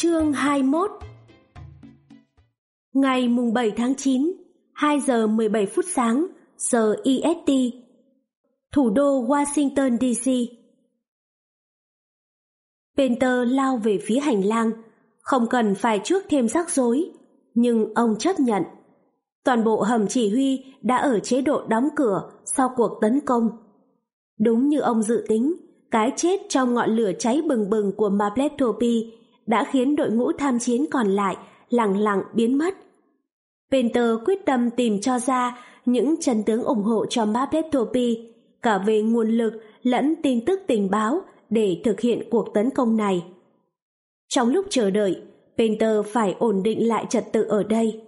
Chương 21 Ngày mùng 7 tháng 9, 2 giờ 17 phút sáng, giờ EST, thủ đô Washington DC. Penter lao về phía hành lang, không cần phải trước thêm rắc rối, nhưng ông chấp nhận. Toàn bộ hầm chỉ huy đã ở chế độ đóng cửa sau cuộc tấn công. Đúng như ông dự tính, cái chết trong ngọn lửa cháy bừng bừng của Mapletopy đã khiến đội ngũ tham chiến còn lại lặng lặng biến mất. Penter quyết tâm tìm cho ra những chân tướng ủng hộ cho Mapetopi, cả về nguồn lực lẫn tin tức tình báo để thực hiện cuộc tấn công này. Trong lúc chờ đợi, Penter phải ổn định lại trật tự ở đây.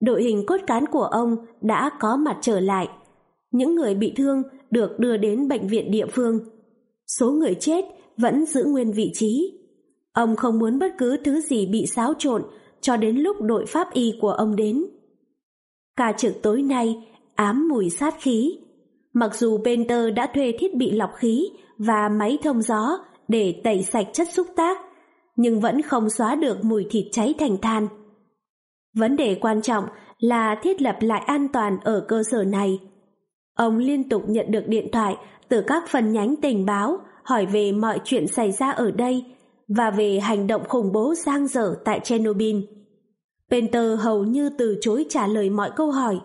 Đội hình cốt cán của ông đã có mặt trở lại. Những người bị thương được đưa đến bệnh viện địa phương. Số người chết vẫn giữ nguyên vị trí. Ông không muốn bất cứ thứ gì bị xáo trộn cho đến lúc đội pháp y của ông đến. Ca trực tối nay ám mùi sát khí. Mặc dù Penter đã thuê thiết bị lọc khí và máy thông gió để tẩy sạch chất xúc tác, nhưng vẫn không xóa được mùi thịt cháy thành than. Vấn đề quan trọng là thiết lập lại an toàn ở cơ sở này. Ông liên tục nhận được điện thoại từ các phần nhánh tình báo hỏi về mọi chuyện xảy ra ở đây và về hành động khủng bố giang dở tại Chernobyl. Penter hầu như từ chối trả lời mọi câu hỏi.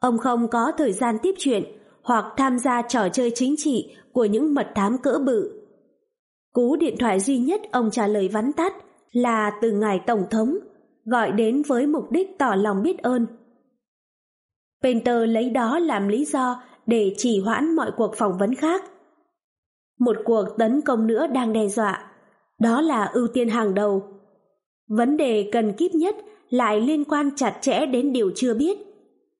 Ông không có thời gian tiếp chuyện hoặc tham gia trò chơi chính trị của những mật thám cỡ bự. Cú điện thoại duy nhất ông trả lời vắn tắt là từ ngài Tổng thống, gọi đến với mục đích tỏ lòng biết ơn. Penter lấy đó làm lý do để chỉ hoãn mọi cuộc phỏng vấn khác. Một cuộc tấn công nữa đang đe dọa, đó là ưu tiên hàng đầu. Vấn đề cần kíp nhất lại liên quan chặt chẽ đến điều chưa biết.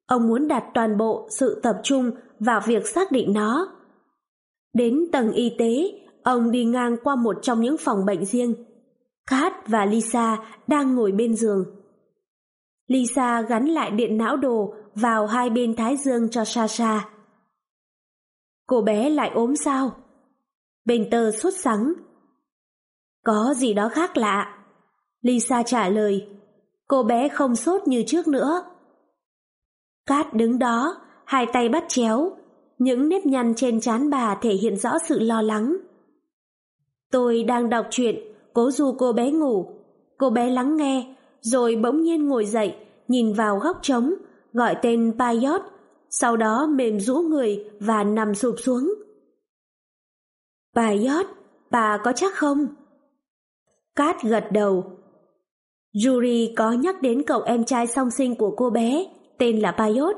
Ông muốn đặt toàn bộ sự tập trung vào việc xác định nó. Đến tầng y tế, ông đi ngang qua một trong những phòng bệnh riêng. Kat và Lisa đang ngồi bên giường. Lisa gắn lại điện não đồ vào hai bên thái dương cho Sasha. Cô bé lại ốm sao? Benter sốt sắng. Có gì đó khác lạ. Lisa trả lời. Cô bé không sốt như trước nữa. Cát đứng đó, hai tay bắt chéo. Những nếp nhăn trên trán bà thể hiện rõ sự lo lắng. Tôi đang đọc truyện, cố du cô bé ngủ. Cô bé lắng nghe, rồi bỗng nhiên ngồi dậy, nhìn vào góc trống, gọi tên Paiot, sau đó mềm rũ người và nằm sụp xuống. Paiot, bà có chắc không? Cát gật đầu. Yuri có nhắc đến cậu em trai song sinh của cô bé, tên là Payot.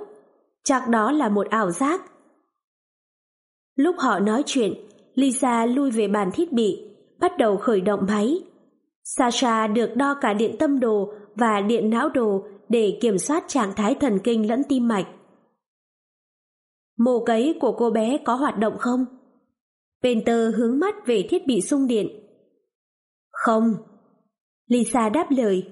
Chắc đó là một ảo giác. Lúc họ nói chuyện, Lisa lui về bàn thiết bị, bắt đầu khởi động máy. Sasha được đo cả điện tâm đồ và điện não đồ để kiểm soát trạng thái thần kinh lẫn tim mạch. Mồ cấy của cô bé có hoạt động không? Penter hướng mắt về thiết bị sung điện. Không. Lisa đáp lời.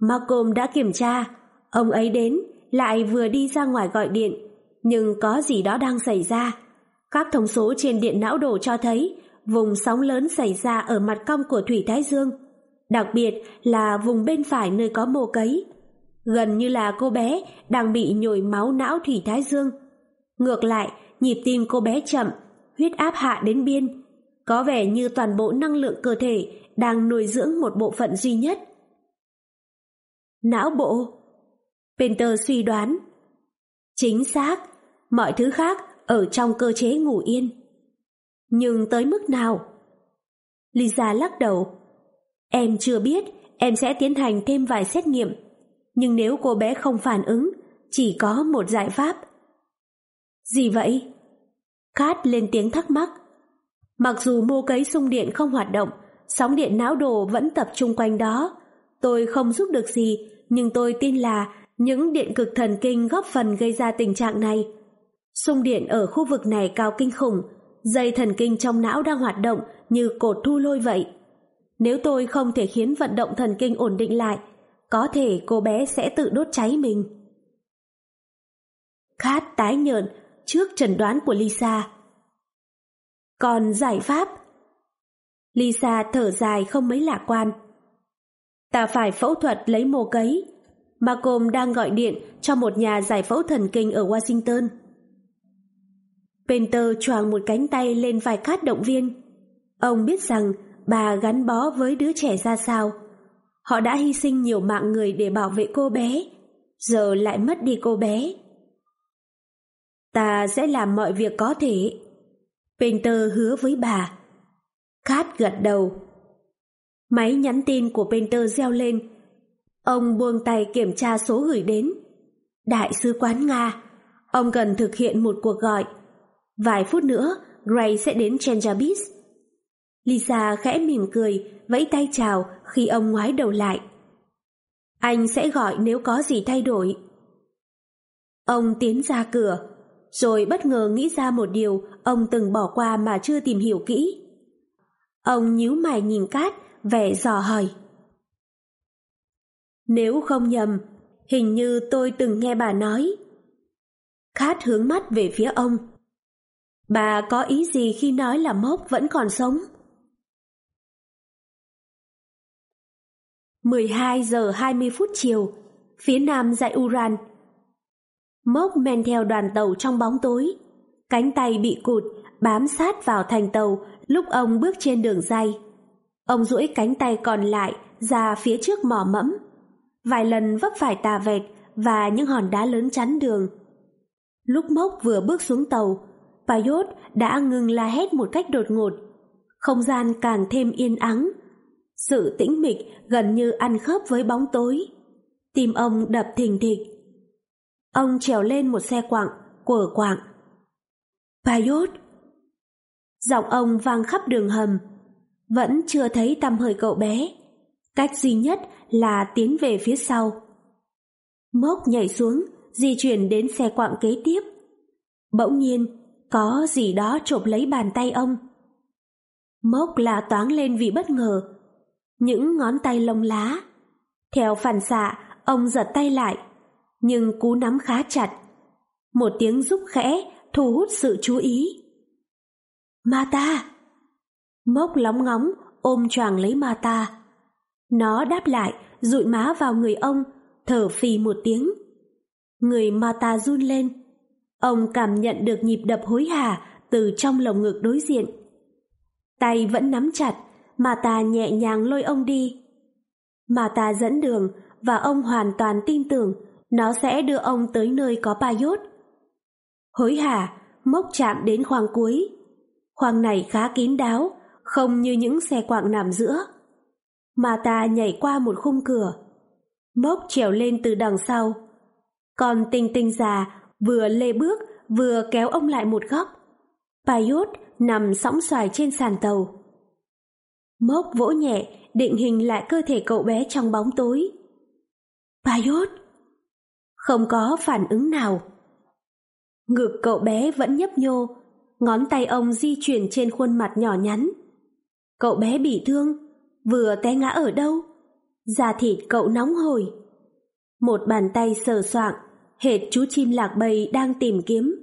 Malcolm đã kiểm tra, ông ấy đến, lại vừa đi ra ngoài gọi điện, nhưng có gì đó đang xảy ra. Các thông số trên điện não đồ cho thấy vùng sóng lớn xảy ra ở mặt cong của Thủy Thái Dương, đặc biệt là vùng bên phải nơi có mồ cấy. Gần như là cô bé đang bị nhồi máu não Thủy Thái Dương. Ngược lại, nhịp tim cô bé chậm, huyết áp hạ đến biên. Có vẻ như toàn bộ năng lượng cơ thể đang nuôi dưỡng một bộ phận duy nhất. Não bộ Penter suy đoán Chính xác, mọi thứ khác ở trong cơ chế ngủ yên. Nhưng tới mức nào? Lisa lắc đầu. Em chưa biết, em sẽ tiến hành thêm vài xét nghiệm. Nhưng nếu cô bé không phản ứng, chỉ có một giải pháp. Gì vậy? Kat lên tiếng thắc mắc. Mặc dù mô cấy sung điện không hoạt động, sóng điện não đồ vẫn tập trung quanh đó. Tôi không giúp được gì, nhưng tôi tin là những điện cực thần kinh góp phần gây ra tình trạng này. Xung điện ở khu vực này cao kinh khủng, dây thần kinh trong não đang hoạt động như cột thu lôi vậy. Nếu tôi không thể khiến vận động thần kinh ổn định lại, có thể cô bé sẽ tự đốt cháy mình. Khát tái nhợn trước trần đoán của Lisa. Còn giải pháp? Lisa thở dài không mấy lạc quan. Ta phải phẫu thuật lấy mô cấy. Malcolm đang gọi điện cho một nhà giải phẫu thần kinh ở Washington. Penter choàng một cánh tay lên vai cát động viên. Ông biết rằng bà gắn bó với đứa trẻ ra sao. Họ đã hy sinh nhiều mạng người để bảo vệ cô bé, giờ lại mất đi cô bé. Ta sẽ làm mọi việc có thể. Painter hứa với bà. Cát gật đầu. Máy nhắn tin của Painter reo lên. Ông buông tay kiểm tra số gửi đến. Đại sứ quán Nga, ông cần thực hiện một cuộc gọi. Vài phút nữa, Gray sẽ đến Chenjabis. Lisa khẽ mỉm cười, vẫy tay chào khi ông ngoái đầu lại. Anh sẽ gọi nếu có gì thay đổi. Ông tiến ra cửa, rồi bất ngờ nghĩ ra một điều ông từng bỏ qua mà chưa tìm hiểu kỹ. Ông nhíu mày nhìn Cát, vẻ dò hỏi. Nếu không nhầm, hình như tôi từng nghe bà nói. Cát hướng mắt về phía ông. Bà có ý gì khi nói là Mốc vẫn còn sống? 12 giờ 20 phút chiều, phía nam dãy Uran. Mốc men theo đoàn tàu trong bóng tối. Cánh tay bị cụt, bám sát vào thành tàu lúc ông bước trên đường dây. Ông duỗi cánh tay còn lại ra phía trước mỏ mẫm. Vài lần vấp phải tà vẹt và những hòn đá lớn chắn đường. Lúc Mốc vừa bước xuống tàu, Payot đã ngừng la hét một cách đột ngột. Không gian càng thêm yên ắng. Sự tĩnh mịch gần như ăn khớp với bóng tối. Tim ông đập thình thịch. Ông trèo lên một xe quạng, quở quạng. Payot! Giọng ông vang khắp đường hầm. Vẫn chưa thấy tăm hơi cậu bé. Cách duy nhất là tiến về phía sau. Mốc nhảy xuống, di chuyển đến xe quạng kế tiếp. Bỗng nhiên, có gì đó chộp lấy bàn tay ông. Mốc là toáng lên vì bất ngờ. Những ngón tay lông lá. Theo phản xạ, ông giật tay lại, nhưng cú nắm khá chặt. Một tiếng rúc khẽ thu hút sự chú ý. Mata! Mốc lóng ngóng ôm choàng lấy Mata. Nó đáp lại, dụi má vào người ông, thở phì một tiếng. Người Mata run lên. Ông cảm nhận được nhịp đập hối hả từ trong lồng ngực đối diện. Tay vẫn nắm chặt, mata nhẹ nhàng lôi ông đi. mata dẫn đường và ông hoàn toàn tin tưởng nó sẽ đưa ông tới nơi có ba yốt. Hối hả, mốc chạm đến khoang cuối. Khoang này khá kín đáo, không như những xe quạng nằm giữa. Mà ta nhảy qua một khung cửa. Mốc trèo lên từ đằng sau. Còn tinh tinh già vừa lê bước vừa kéo ông lại một góc. Paiốt nằm sóng xoài trên sàn tàu. Mốc vỗ nhẹ định hình lại cơ thể cậu bé trong bóng tối. Paiốt! Không có phản ứng nào. Ngực cậu bé vẫn nhấp nhô, ngón tay ông di chuyển trên khuôn mặt nhỏ nhắn. Cậu bé bị thương, vừa té ngã ở đâu? Da thịt cậu nóng hổi. Một bàn tay sờ soạng, hệt chú chim lạc bầy đang tìm kiếm.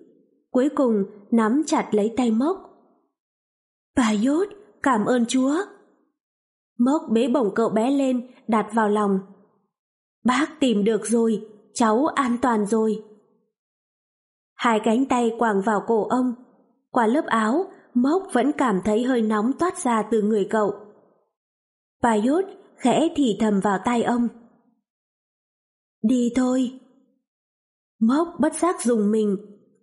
Cuối cùng nắm chặt lấy tay mốc. Bà Yốt, cảm ơn Chúa. Mốc bế bổng cậu bé lên, đặt vào lòng. Bác tìm được rồi, cháu an toàn rồi. Hai cánh tay quàng vào cổ ông. Qua lớp áo, Mốc vẫn cảm thấy hơi nóng toát ra từ người cậu. Paiốt khẽ thì thầm vào tai ông. Đi thôi. Mốc bất giác dùng mình,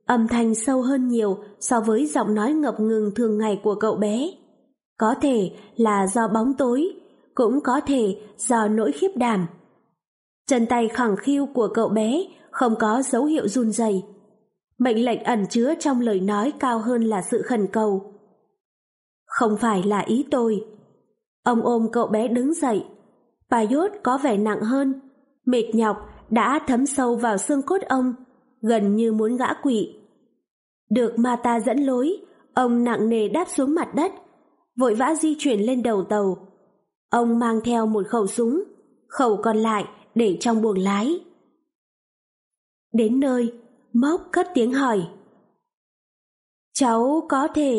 âm thanh sâu hơn nhiều so với giọng nói ngập ngừng thường ngày của cậu bé. Có thể là do bóng tối, cũng có thể do nỗi khiếp đảm. Chân tay khẳng khiu của cậu bé không có dấu hiệu run rẩy. Mệnh lệnh ẩn chứa trong lời nói cao hơn là sự khẩn cầu. Không phải là ý tôi. Ông ôm cậu bé đứng dậy. Paiốt có vẻ nặng hơn, mệt nhọc đã thấm sâu vào xương cốt ông, gần như muốn ngã quỵ. Được Mata dẫn lối, ông nặng nề đáp xuống mặt đất, vội vã di chuyển lên đầu tàu. Ông mang theo một khẩu súng, khẩu còn lại để trong buồng lái. Đến nơi, Mốc cất tiếng hỏi. Cháu có thể...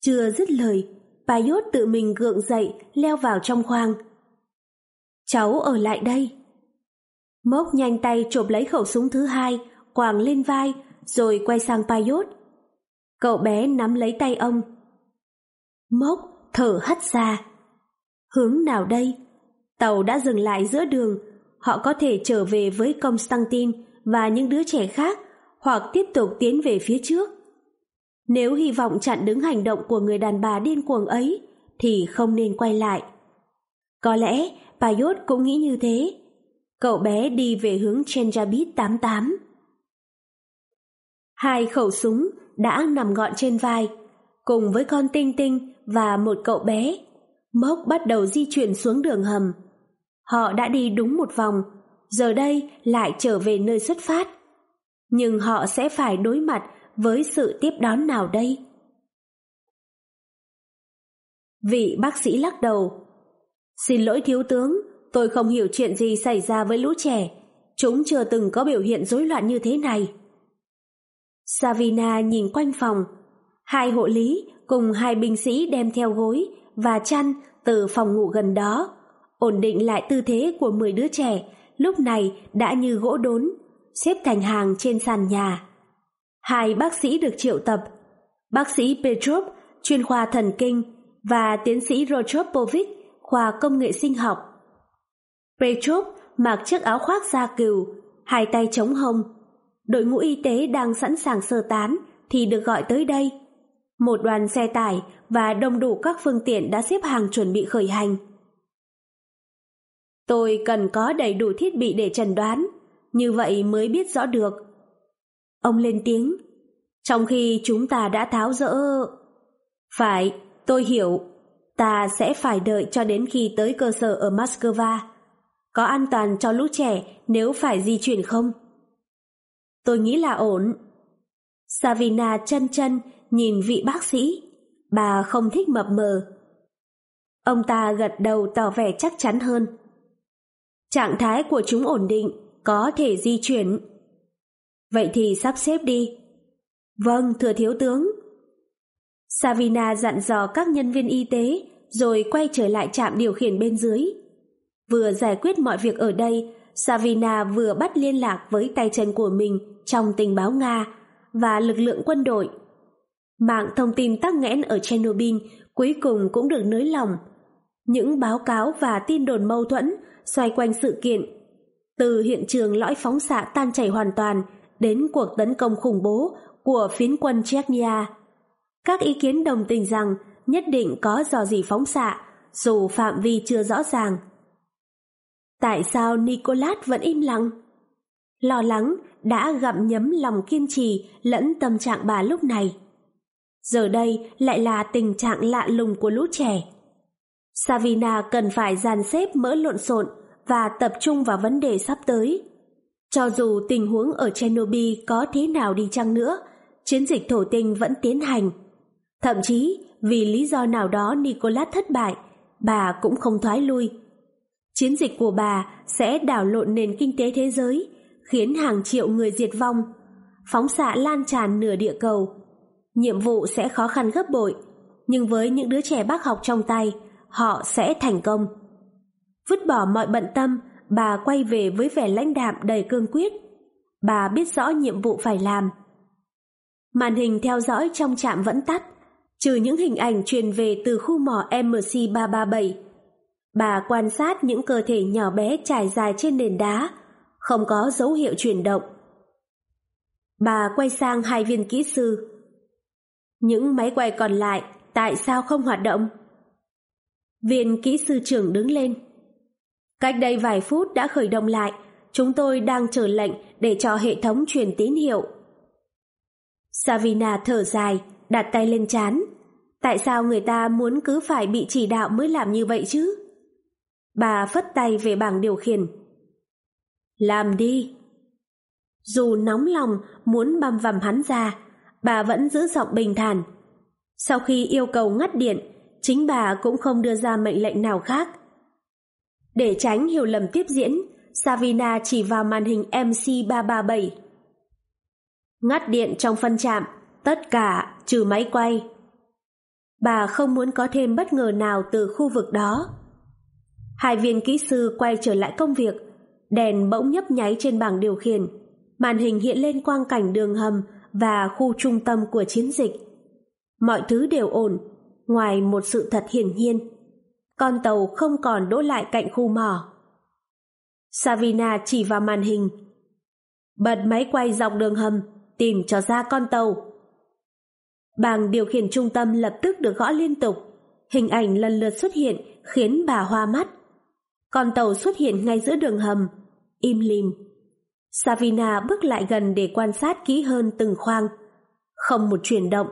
Chưa dứt lời, Payot tự mình gượng dậy leo vào trong khoang. Cháu ở lại đây. Mốc nhanh tay chộp lấy khẩu súng thứ hai, quàng lên vai, rồi quay sang Paiốt. Cậu bé nắm lấy tay ông. Mốc thở hắt ra. Hướng nào đây? Tàu đã dừng lại giữa đường, họ có thể trở về với Constantine và những đứa trẻ khác hoặc tiếp tục tiến về phía trước. Nếu hy vọng chặn đứng hành động của người đàn bà điên cuồng ấy, thì không nên quay lại. Có lẽ Payot cũng nghĩ như thế. Cậu bé đi về hướng Chenjabit 88. Hai khẩu súng đã nằm gọn trên vai, cùng với con tinh tinh và một cậu bé. Mốc bắt đầu di chuyển xuống đường hầm. Họ đã đi đúng một vòng, giờ đây lại trở về nơi xuất phát. Nhưng họ sẽ phải đối mặt với sự tiếp đón nào đây? Vị bác sĩ lắc đầu. Xin lỗi thiếu tướng, tôi không hiểu chuyện gì xảy ra với lũ trẻ. Chúng chưa từng có biểu hiện rối loạn như thế này. Savina nhìn quanh phòng. Hai hộ lý cùng hai binh sĩ đem theo gối và chăn từ phòng ngủ gần đó, ổn định lại tư thế của 10 đứa trẻ, lúc này đã như gỗ đốn, xếp thành hàng trên sàn nhà. Hai bác sĩ được triệu tập, bác sĩ Petrov, chuyên khoa thần kinh, và tiến sĩ Rochopovic, khoa công nghệ sinh học. Petrov mặc chiếc áo khoác da cừu, hai tay chống hông. Đội ngũ y tế đang sẵn sàng sơ tán thì được gọi tới đây. Một đoàn xe tải và đông đủ các phương tiện đã xếp hàng chuẩn bị khởi hành. Tôi cần có đầy đủ thiết bị để trần đoán, như vậy mới biết rõ được. Ông lên tiếng, trong khi chúng ta đã tháo rỡ... Phải, tôi hiểu, ta sẽ phải đợi cho đến khi tới cơ sở ở Moscow. Có an toàn cho lũ trẻ nếu phải di chuyển không? Tôi nghĩ là ổn. Savina chân chân nhìn vị bác sĩ. Bà không thích mập mờ. Ông ta gật đầu tỏ vẻ chắc chắn hơn. Trạng thái của chúng ổn định, có thể di chuyển. Vậy thì sắp xếp đi. Vâng, thưa thiếu tướng. Savina dặn dò các nhân viên y tế rồi quay trở lại trạm điều khiển bên dưới. Vừa giải quyết mọi việc ở đây, Savina vừa bắt liên lạc với tay chân của mình trong tình báo Nga và lực lượng quân đội. Mạng thông tin tắc nghẽn ở Chernobyl cuối cùng cũng được nới lỏng. Những báo cáo và tin đồn mâu thuẫn xoay quanh sự kiện. Từ hiện trường lõi phóng xạ tan chảy hoàn toàn đến cuộc tấn công khủng bố của phiến quân Chechnya. Các ý kiến đồng tình rằng nhất định có dò dỉ phóng xạ, dù phạm vi chưa rõ ràng. Tại sao Nicolas vẫn im lặng? Lo lắng đã gặm nhấm lòng kiên trì lẫn tâm trạng bà lúc này. Giờ đây lại là tình trạng lạ lùng của lũ trẻ. Savina cần phải dàn xếp mỡ lộn xộn và tập trung vào vấn đề sắp tới. Cho dù tình huống ở Chernobyl có thế nào đi chăng nữa, chiến dịch thổ tinh vẫn tiến hành. Thậm chí, vì lý do nào đó Nicolas thất bại, bà cũng không thoái lui. Chiến dịch của bà sẽ đảo lộn nền kinh tế thế giới, khiến hàng triệu người diệt vong, phóng xạ lan tràn nửa địa cầu. Nhiệm vụ sẽ khó khăn gấp bội, nhưng với những đứa trẻ bác học trong tay, họ sẽ thành công. Vứt bỏ mọi bận tâm, bà quay về với vẻ lãnh đạm đầy cương quyết. Bà biết rõ nhiệm vụ phải làm. Màn hình theo dõi trong trạm vẫn tắt, trừ những hình ảnh truyền về từ khu mỏ MC337. Bà quan sát những cơ thể nhỏ bé trải dài trên nền đá, không có dấu hiệu chuyển động. Bà quay sang hai viên kỹ sư. Những máy quay còn lại tại sao không hoạt động? Viên kỹ sư trưởng đứng lên. Cách đây vài phút đã khởi động lại, chúng tôi đang chờ lệnh để cho hệ thống truyền tín hiệu. Savina thở dài, đặt tay lên chán. Tại sao người ta muốn cứ phải bị chỉ đạo mới làm như vậy chứ? Bà phất tay về bảng điều khiển. Làm đi. Dù nóng lòng muốn băm vằm hắn ra, bà vẫn giữ giọng bình thản. Sau khi yêu cầu ngắt điện, chính bà cũng không đưa ra mệnh lệnh nào khác. Để tránh hiểu lầm tiếp diễn, Savina chỉ vào màn hình MC337. Ngắt điện trong phân trạm, tất cả trừ máy quay. Bà không muốn có thêm bất ngờ nào từ khu vực đó. Hai viên kỹ sư quay trở lại công việc, đèn bỗng nhấp nháy trên bảng điều khiển, màn hình hiện lên quang cảnh đường hầm và khu trung tâm của chiến dịch. Mọi thứ đều ổn, ngoài một sự thật hiển nhiên. Con tàu không còn đỗ lại cạnh khu mỏ. Savina chỉ vào màn hình. Bật máy quay dọc đường hầm, tìm cho ra con tàu. Bảng điều khiển trung tâm lập tức được gõ liên tục. Hình ảnh lần lượt xuất hiện khiến bà hoa mắt. Con tàu xuất hiện ngay giữa đường hầm, im lìm. Savina bước lại gần để quan sát kỹ hơn từng khoang. Không một chuyển động.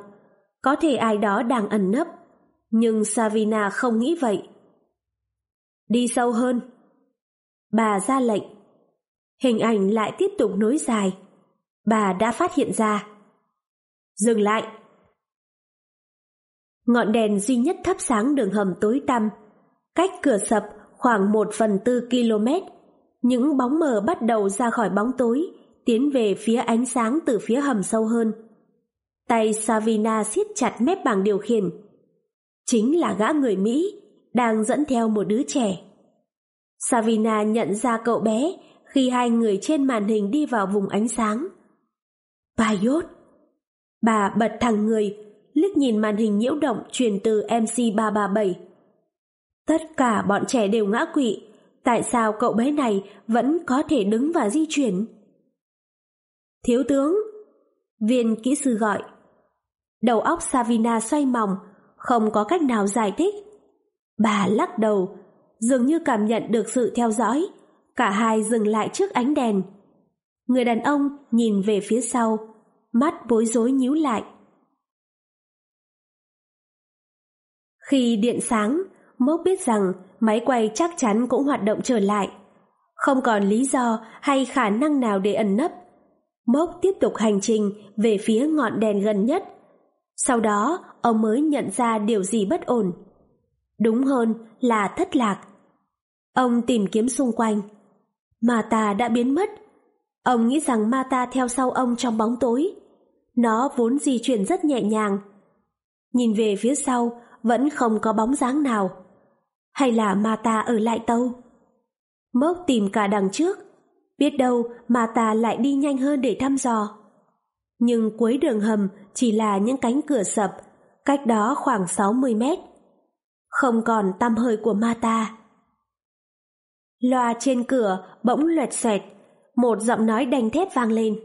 Có thể ai đó đang ẩn nấp. Nhưng Savina không nghĩ vậy. Đi sâu hơn. Bà ra lệnh. Hình ảnh lại tiếp tục nối dài. Bà đã phát hiện ra. Dừng lại. Ngọn đèn duy nhất thắp sáng đường hầm tối tăm. Cách cửa sập khoảng một phần tư km. Những bóng mờ bắt đầu ra khỏi bóng tối, tiến về phía ánh sáng từ phía hầm sâu hơn. Tay Savina siết chặt mép bảng điều khiển. Chính là gã người Mỹ, đang dẫn theo một đứa trẻ. Savina nhận ra cậu bé khi hai người trên màn hình đi vào vùng ánh sáng. Bayot! Bà bật thẳng người, liếc nhìn màn hình nhiễu động truyền từ MC337. Tất cả bọn trẻ đều ngã quỵ, tại sao cậu bé này vẫn có thể đứng và di chuyển? Thiếu tướng! Viên kỹ sư gọi. Đầu óc Savina xoay mòng, không có cách nào giải thích. Bà lắc đầu, dường như cảm nhận được sự theo dõi. Cả hai dừng lại trước ánh đèn. Người đàn ông nhìn về phía sau, mắt bối rối nhíu lại. Khi điện sáng, Mốc biết rằng máy quay chắc chắn cũng hoạt động trở lại. Không còn lý do hay khả năng nào để ẩn nấp. Mốc tiếp tục hành trình về phía ngọn đèn gần nhất. Sau đó, ông mới nhận ra điều gì bất ổn. Đúng hơn là thất lạc. Ông tìm kiếm xung quanh. Mata đã biến mất. Ông nghĩ rằng Mata theo sau ông trong bóng tối. Nó vốn di chuyển rất nhẹ nhàng. Nhìn về phía sau, vẫn không có bóng dáng nào. Hay là Mata ở lại tàu? Mốc tìm cả đằng trước. Biết đâu Mata lại đi nhanh hơn để thăm dò. Nhưng cuối đường hầm chỉ là những cánh cửa sập, cách đó khoảng 60 mét. Không còn tăm hơi của Mata. Loa trên cửa bỗng loẹt xoẹt, một giọng nói đanh thép vang lên.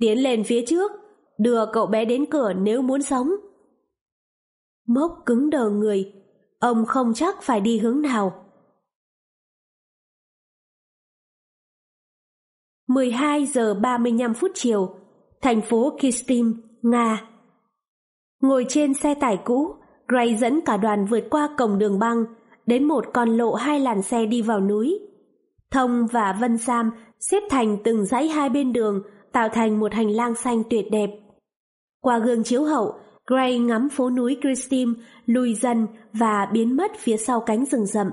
Tiến lên phía trước, đưa cậu bé đến cửa nếu muốn sống. Mốc cứng đờ người, ông không chắc phải đi hướng nào. 12 giờ 35 phút chiều, thành phố Kistim, Nga. Ngồi trên xe tải cũ, Gray dẫn cả đoàn vượt qua cổng đường băng, đến một con lộ hai làn xe đi vào núi. Thông và Vân Sam xếp thành từng dãy hai bên đường, tạo thành một hành lang xanh tuyệt đẹp. Qua gương chiếu hậu, Gray ngắm phố núi Christine lùi dần và biến mất phía sau cánh rừng rậm.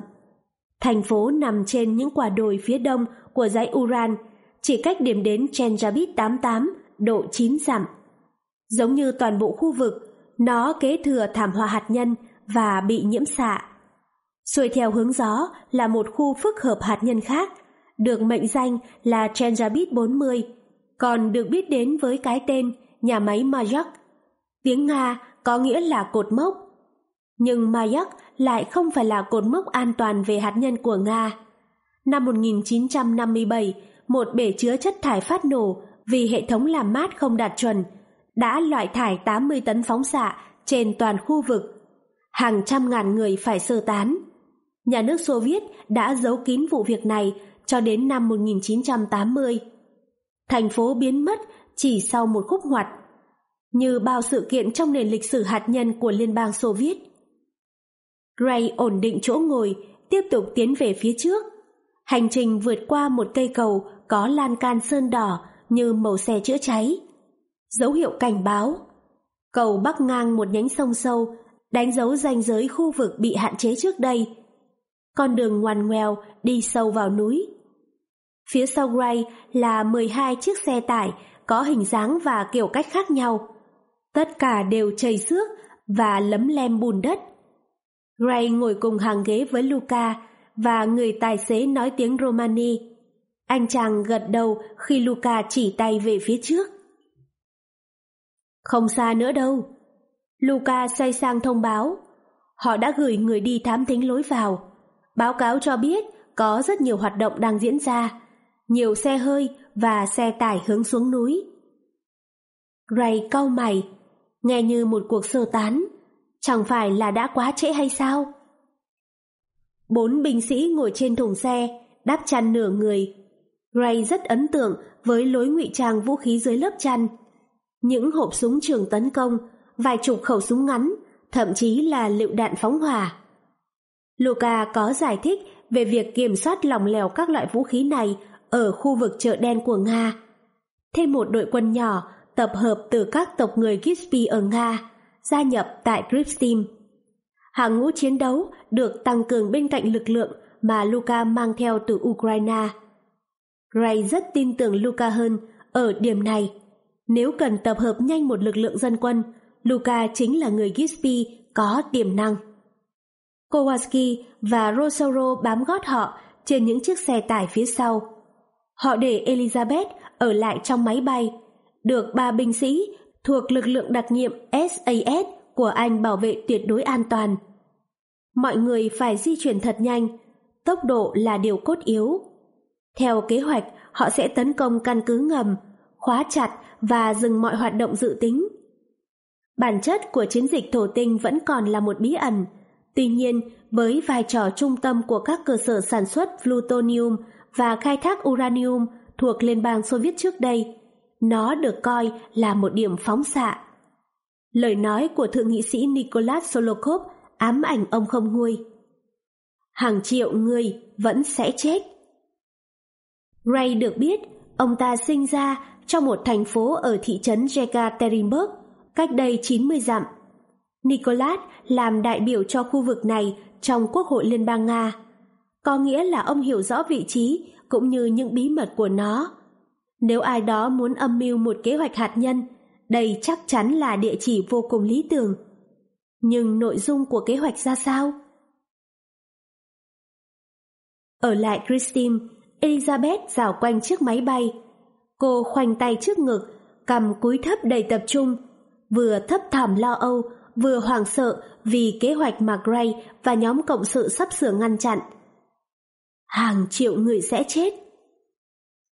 Thành phố nằm trên những quả đồi phía đông của dãy Uran, chỉ cách điểm đến Chenjabit 88, độ 9 dặm. Giống như toàn bộ khu vực, nó kế thừa thảm họa hạt nhân và bị nhiễm xạ. Xuôi theo hướng gió là một khu phức hợp hạt nhân khác, được mệnh danh là Chenjabit 40, còn được biết đến với cái tên nhà máy Mayak. Tiếng Nga có nghĩa là cột mốc. Nhưng Mayak lại không phải là cột mốc an toàn về hạt nhân của Nga. Năm 1957, một bể chứa chất thải phát nổ vì hệ thống làm mát không đạt chuẩn, đã loại thải 80 tấn phóng xạ trên toàn khu vực. Hàng trăm ngàn người phải sơ tán. Nhà nước Xô Viết đã giấu kín vụ việc này cho đến năm 1980. Thành phố biến mất chỉ sau một khúc ngoặt, như bao sự kiện trong nền lịch sử hạt nhân của Liên bang Xô Viết. Gray ổn định chỗ ngồi, tiếp tục tiến về phía trước. Hành trình vượt qua một cây cầu có lan can sơn đỏ như màu xe chữa cháy. Dấu hiệu cảnh báo. Cầu bắc ngang một nhánh sông sâu, đánh dấu ranh giới khu vực bị hạn chế trước đây. Con đường ngoằn ngoèo đi sâu vào núi. Phía sau Gray là 12 chiếc xe tải có hình dáng và kiểu cách khác nhau. Tất cả đều chảy xước và lấm lem bùn đất. Gray ngồi cùng hàng ghế với Luca và người tài xế nói tiếng Romani. Anh chàng gật đầu khi Luca chỉ tay về phía trước. Không xa nữa đâu. Luca xoay sang thông báo. Họ đã gửi người đi thám thính lối vào. Báo cáo cho biết có rất nhiều hoạt động đang diễn ra. Nhiều xe hơi và xe tải hướng xuống núi. Ray cau mày, nghe như một cuộc sơ tán. Chẳng phải là đã quá trễ hay sao? Bốn binh sĩ ngồi trên thùng xe, đáp chăn nửa người. Ray rất ấn tượng với lối ngụy trang vũ khí dưới lớp chăn. Những hộp súng trường tấn công, vài chục khẩu súng ngắn, thậm chí là lựu đạn phóng hỏa. Luca có giải thích về việc kiểm soát lòng lèo các loại vũ khí này ở khu vực chợ đen của Nga. Thêm một đội quân nhỏ tập hợp từ các tộc người Gispi ở Nga, gia nhập tại Gripsteam. Hàng ngũ chiến đấu được tăng cường bên cạnh lực lượng mà Luca mang theo từ Ukraine. Ray rất tin tưởng Luca hơn ở điểm này. Nếu cần tập hợp nhanh một lực lượng dân quân, Luca chính là người Gispi có tiềm năng. Kowalski và Rosoro bám gót họ trên những chiếc xe tải phía sau. Họ để Elizabeth ở lại trong máy bay, được ba binh sĩ thuộc lực lượng đặc nhiệm SAS của Anh bảo vệ tuyệt đối an toàn. Mọi người phải di chuyển thật nhanh, tốc độ là điều cốt yếu. Theo kế hoạch, họ sẽ tấn công căn cứ ngầm, khóa chặt và dừng mọi hoạt động dự tính. Bản chất của chiến dịch thổ tinh vẫn còn là một bí ẩn, tuy nhiên với vai trò trung tâm của các cơ sở sản xuất plutonium và khai thác uranium thuộc Liên bang Xô Viết trước đây, nó được coi là một điểm phóng xạ. Lời nói của thượng nghị sĩ Nicholas Solokov ám ảnh ông không nguôi. Hàng triệu người vẫn sẽ chết. Ray được biết ông ta sinh ra trong một thành phố ở thị trấn Jekaterinburg cách đây 90 dặm. Nicholas làm đại biểu cho khu vực này trong Quốc hội Liên bang Nga. Có nghĩa là ông hiểu rõ vị trí cũng như những bí mật của nó. Nếu ai đó muốn âm mưu một kế hoạch hạt nhân, đây chắc chắn là địa chỉ vô cùng lý tưởng. Nhưng nội dung của kế hoạch ra sao? Ở lại Christine, Elizabeth rảo quanh chiếc máy bay. Cô khoanh tay trước ngực, cầm cúi thấp đầy tập trung, vừa thấp thỏm lo âu, vừa hoảng sợ vì kế hoạch mà Gray và nhóm cộng sự sắp sửa ngăn chặn. Hàng triệu người sẽ chết.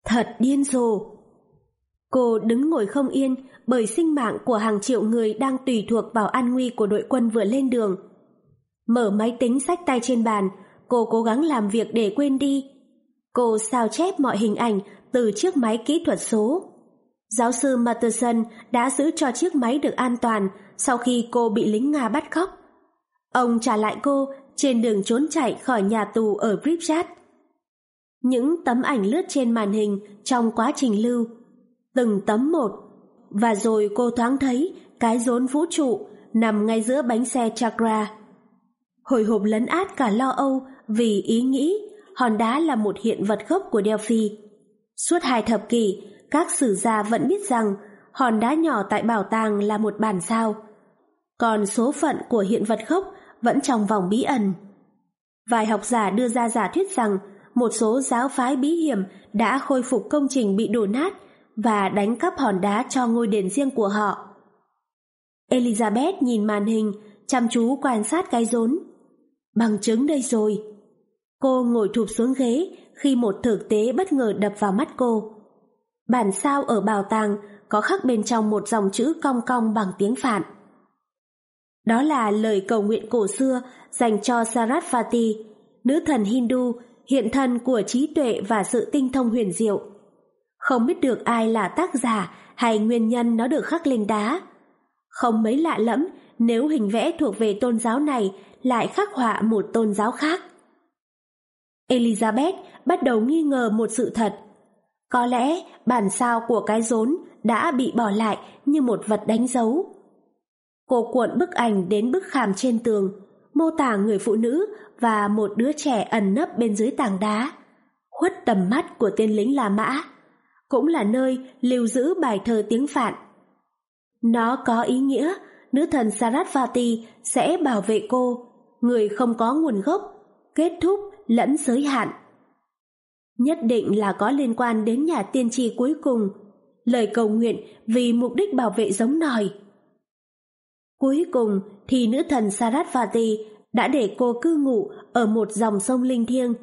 Thật điên rồ. Cô đứng ngồi không yên bởi sinh mạng của hàng triệu người đang tùy thuộc vào an nguy của đội quân vừa lên đường. Mở máy tính sách tay trên bàn, cô cố gắng làm việc để quên đi. Cô sao chép mọi hình ảnh từ chiếc máy kỹ thuật số. Giáo sư Matterson đã giữ cho chiếc máy được an toàn sau khi cô bị lính Nga bắt cóc. Ông trả lại cô trên đường trốn chạy khỏi nhà tù ở Pripyat. Những tấm ảnh lướt trên màn hình trong quá trình lưu, từng tấm một, và rồi cô thoáng thấy cái rốn vũ trụ nằm ngay giữa bánh xe Chakra. Hồi hộp lấn át cả lo âu vì ý nghĩ hòn đá là một hiện vật gốc của Delphi. Suốt hai thập kỷ, các sử gia vẫn biết rằng hòn đá nhỏ tại bảo tàng là một bản sao. Còn số phận của hiện vật gốc vẫn trong vòng bí ẩn. Vài học giả đưa ra giả thuyết rằng một số giáo phái bí hiểm đã khôi phục công trình bị đổ nát và đánh cắp hòn đá cho ngôi đền riêng của họ. Elizabeth nhìn màn hình, chăm chú quan sát cái rốn. Bằng chứng đây rồi. Cô ngồi thụp xuống ghế khi một thực tế bất ngờ đập vào mắt cô. Bản sao ở bảo tàng có khắc bên trong một dòng chữ cong cong bằng tiếng Phạn. Đó là lời cầu nguyện cổ xưa dành cho Sarasvati, nữ thần Hindu, hiện thân của trí tuệ và sự tinh thông huyền diệu. Không biết được ai là tác giả hay nguyên nhân nó được khắc lên đá. Không mấy lạ lẫm nếu hình vẽ thuộc về tôn giáo này lại khắc họa một tôn giáo khác. Elizabeth bắt đầu nghi ngờ một sự thật. Có lẽ bản sao của cái rốn đã bị bỏ lại như một vật đánh dấu. Cô cuộn bức ảnh đến bức khảm trên tường, mô tả người phụ nữ và một đứa trẻ ẩn nấp bên dưới tảng đá, khuất tầm mắt của tên lính La Mã, cũng là nơi lưu giữ bài thơ tiếng Phạn. Nó có ý nghĩa nữ thần Sarasvati sẽ bảo vệ cô, người không có nguồn gốc, kết thúc lẫn giới hạn. Nhất định là có liên quan đến nhà tiên tri cuối cùng, lời cầu nguyện vì mục đích bảo vệ giống nòi. Cuối cùng thì nữ thần Sarasvati đã để cô cư ngụ ở một dòng sông linh thiêng.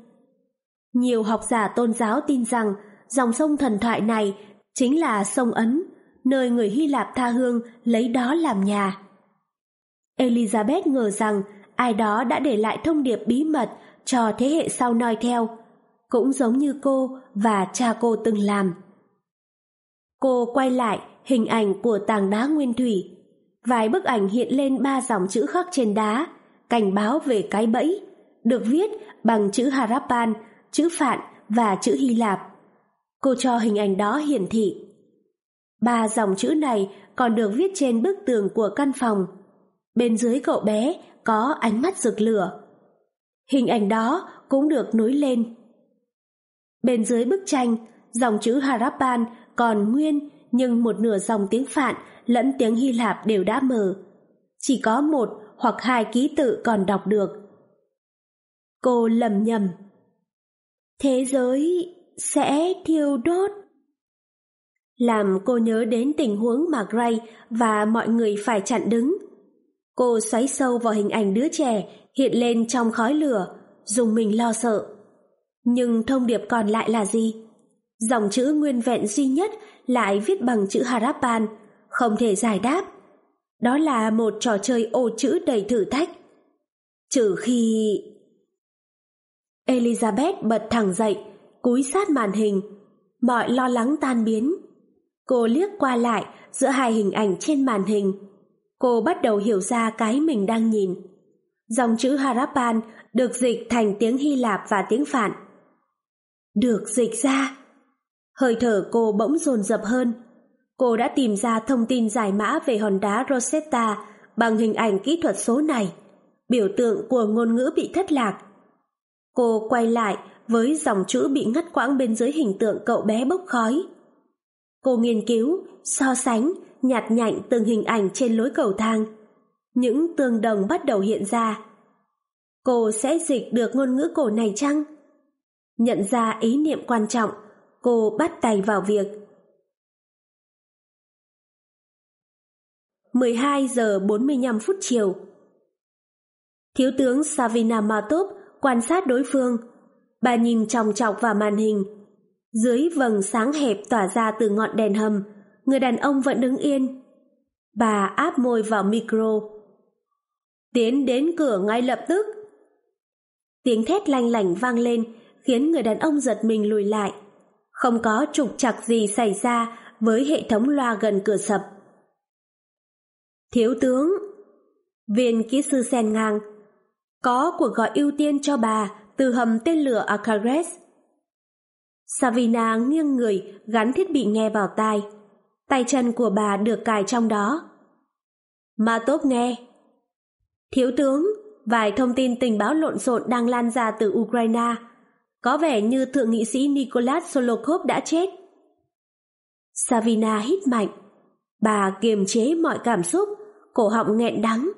Nhiều học giả tôn giáo tin rằng dòng sông thần thoại này chính là sông Ấn, nơi người Hy Lạp tha hương lấy đó làm nhà. Elizabeth ngờ rằng ai đó đã để lại thông điệp bí mật cho thế hệ sau noi theo, cũng giống như cô và cha cô từng làm. Cô quay lại hình ảnh của tảng đá nguyên thủy. Vài bức ảnh hiện lên ba dòng chữ khắc trên đá, cảnh báo về cái bẫy, được viết bằng chữ Harappan, chữ Phạn và chữ Hy Lạp. Cô cho hình ảnh đó hiển thị. Ba dòng chữ này còn được viết trên bức tường của căn phòng. Bên dưới cậu bé có ánh mắt rực lửa. Hình ảnh đó cũng được nối lên. Bên dưới bức tranh, dòng chữ Harappan còn nguyên nhưng một nửa dòng tiếng Phạn lẫn tiếng Hy Lạp đều đã mờ. Chỉ có một hoặc hai ký tự còn đọc được. Cô lầm nhầm. Thế giới sẽ thiêu đốt. Làm cô nhớ đến tình huống mà Gray và mọi người phải chặn đứng. Cô xoáy sâu vào hình ảnh đứa trẻ hiện lên trong khói lửa, dùng mình lo sợ. Nhưng thông điệp còn lại là gì? Dòng chữ nguyên vẹn duy nhất lại viết bằng chữ Harappan, không thể giải đáp. Đó là một trò chơi ô chữ đầy thử thách. Trừ khi... Elizabeth bật thẳng dậy, cúi sát màn hình. Mọi lo lắng tan biến. Cô liếc qua lại giữa hai hình ảnh trên màn hình. Cô bắt đầu hiểu ra cái mình đang nhìn. Dòng chữ Harappan được dịch thành tiếng Hy Lạp và tiếng Phạn. Được dịch ra. Hơi thở cô bỗng dồn dập hơn. Cô đã tìm ra thông tin giải mã về hòn đá Rosetta bằng hình ảnh kỹ thuật số này, biểu tượng của ngôn ngữ bị thất lạc. Cô quay lại với dòng chữ bị ngắt quãng bên dưới hình tượng cậu bé bốc khói. Cô nghiên cứu, so sánh, nhạt nhạnh từng hình ảnh trên lối cầu thang. Những tương đồng bắt đầu hiện ra. Cô sẽ dịch được ngôn ngữ cổ này chăng? Nhận ra ý niệm quan trọng, cô bắt tay vào việc. 12 giờ 45 phút chiều Thiếu tướng Savina Matop quan sát đối phương. Bà nhìn chòng chọc vào màn hình. Dưới vầng sáng hẹp tỏa ra từ ngọn đèn hầm, người đàn ông vẫn đứng yên. Bà áp môi vào micro. Tiến đến cửa ngay lập tức. Tiếng thét lanh lảnh vang lên, khiến người đàn ông giật mình lùi lại. Không có trục trặc gì xảy ra với hệ thống loa gần cửa sập. Thiếu tướng, viên kỹ sư sen ngang, có cuộc gọi ưu tiên cho bà từ hầm tên lửa Akares. Savina nghiêng người gắn thiết bị nghe vào tai. Tay chân của bà được cài trong đó. Ma tốt nghe. Thiếu tướng, vài thông tin tình báo lộn xộn đang lan ra từ Ukraine. Có vẻ như thượng nghị sĩ Nicolas Solokov đã chết. Savina hít mạnh. Bà kiềm chế mọi cảm xúc, cổ họng nghẹn đắng.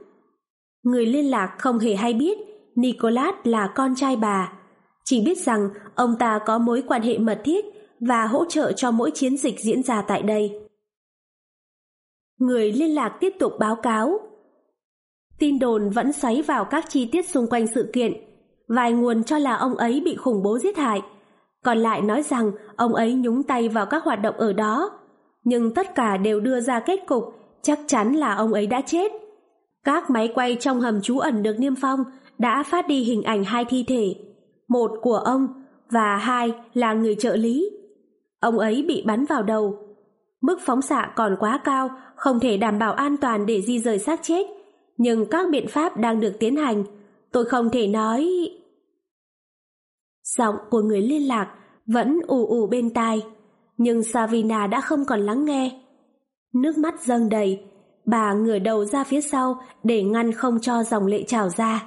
Người liên lạc không hề hay biết Nicolas là con trai bà. Chỉ biết rằng ông ta có mối quan hệ mật thiết và hỗ trợ cho mỗi chiến dịch diễn ra tại đây. Người liên lạc tiếp tục báo cáo. Tin đồn vẫn xoáy vào các chi tiết xung quanh sự kiện. Vài nguồn cho là ông ấy bị khủng bố giết hại. Còn lại nói rằng ông ấy nhúng tay vào các hoạt động ở đó. Nhưng tất cả đều đưa ra kết cục chắc chắn là ông ấy đã chết. Các máy quay trong hầm trú ẩn được niêm phong đã phát đi hình ảnh hai thi thể, một của ông và hai là người trợ lý. Ông ấy bị bắn vào đầu. Mức phóng xạ còn quá cao, không thể đảm bảo an toàn để di rời xác chết, nhưng các biện pháp đang được tiến hành. Tôi không thể nói... Giọng của người liên lạc vẫn ù ù bên tai, nhưng Savina đã không còn lắng nghe. Nước mắt dâng đầy, bà ngửa đầu ra phía sau để ngăn không cho dòng lệ trào ra.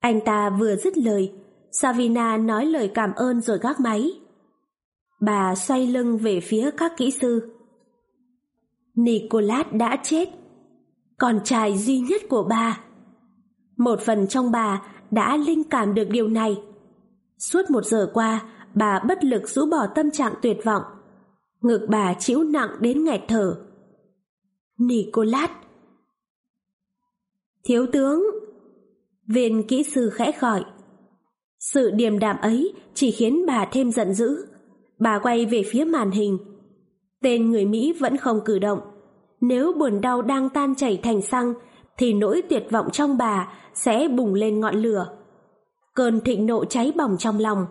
Anh ta vừa dứt lời, Savina nói lời cảm ơn rồi gác máy. Bà xoay lưng về phía các kỹ sư. Nicolas đã chết, con trai duy nhất của bà. Một phần trong bà đã linh cảm được điều này. Suốt một giờ qua, bà bất lực rũ bỏ tâm trạng tuyệt vọng. Ngực bà chịu nặng đến nghẹt thở. Nicolas Thiếu tướng Viên kỹ sư khẽ gọi Sự điềm đạm ấy chỉ khiến bà thêm giận dữ. Bà quay về phía màn hình. Tên người Mỹ vẫn không cử động. Nếu buồn đau đang tan chảy thành xăng thì nỗi tuyệt vọng trong bà sẽ bùng lên ngọn lửa. Cơn thịnh nộ cháy bỏng trong lòng.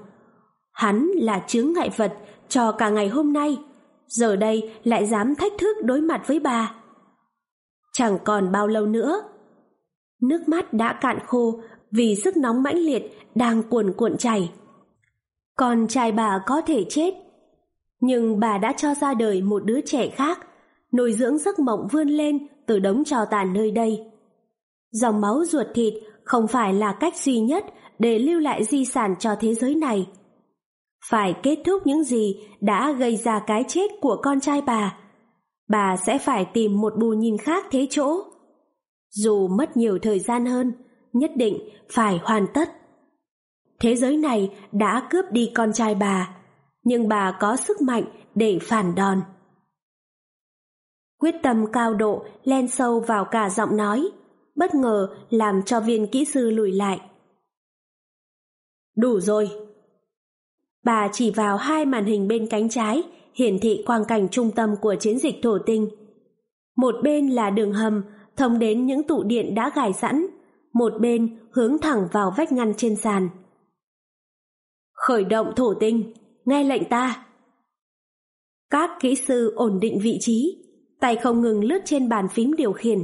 Hắn là chướng ngại vật cho cả ngày hôm nay, giờ đây lại dám thách thức đối mặt với bà. Chẳng còn bao lâu nữa. Nước mắt đã cạn khô vì sức nóng mãnh liệt đang cuồn cuộn chảy. Con trai bà có thể chết, nhưng bà đã cho ra đời một đứa trẻ khác, nuôi dưỡng giấc mộng vươn lên từ đống trò tàn nơi đây. Dòng máu ruột thịt không phải là cách duy nhất để lưu lại di sản cho thế giới này. Phải kết thúc những gì đã gây ra cái chết của con trai bà. Bà sẽ phải tìm một bù nhìn khác thế chỗ. Dù mất nhiều thời gian hơn, nhất định phải hoàn tất. Thế giới này đã cướp đi con trai bà, nhưng bà có sức mạnh để phản đòn. Quyết tâm cao độ len sâu vào cả giọng nói, bất ngờ làm cho viên kỹ sư lùi lại. Đủ rồi. Bà chỉ vào hai màn hình bên cánh trái, hiển thị quang cảnh trung tâm của chiến dịch thổ tinh. Một bên là đường hầm thông đến những tụ điện đã gài sẵn, một bên hướng thẳng vào vách ngăn trên sàn. Khởi động thổ tinh, nghe lệnh ta. Các kỹ sư ổn định vị trí, tay không ngừng lướt trên bàn phím điều khiển.